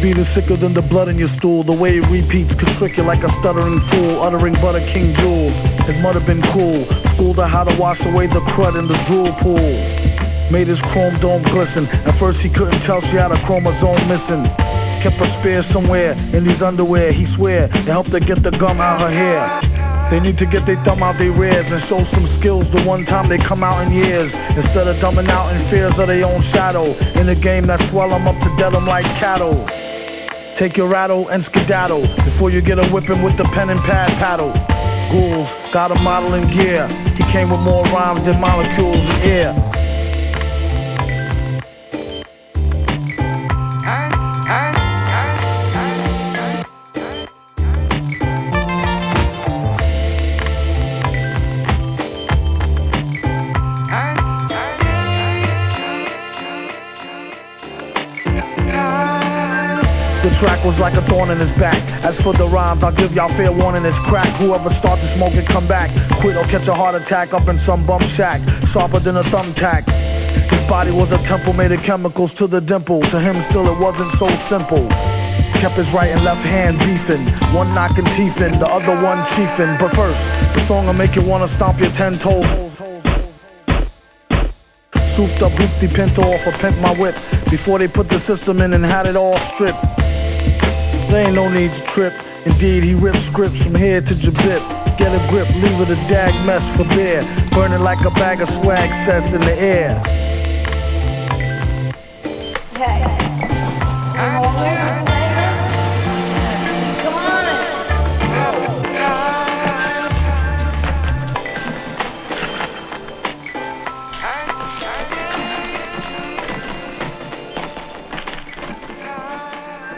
beat is sicker than the blood in your stool. The way it repeats could trick you like a stuttering fool, uttering butter king jewels. His mother been cool, schooled her how to wash away the crud in the drool pool. Made his chrome dome glisten. At first he couldn't tell she had a chromosome missing. Kept a spear somewhere in these underwear. He swear it helped her get the gum out her hair. They need to get their thumb out their rears and show some skills the one time they come out in years. Instead of dumbing out in fears of their own shadow. In a game that swell them up to dead them like cattle. Take your rattle and skedaddle before you get a whipping with the pen and pad paddle. Ghouls got a model in gear. He came with more rhymes than molecules in air. The track was like a thorn in his back. As for the rhymes, I'll give y'all fair warning, it's crack. Whoever start to smoke it, come back. Quit or catch a heart attack up in some bum shack. Sharper than a thumbtack. His body was a temple made of chemicals to the dimple. To him, still, it wasn't so simple. Kept his right and left hand beefing. One knocking teeth in, the other one chiefing. But first, the song'll make you wanna stomp your ten toes. Souped up hoopty pinto off a pimp my whip before they put the system in and had it all stripped. There ain't no need to trip. Indeed, he rips scripts from here to Jabip. Get a grip, leave it a dag mess for beer. Burning like a bag of swag sets in the air.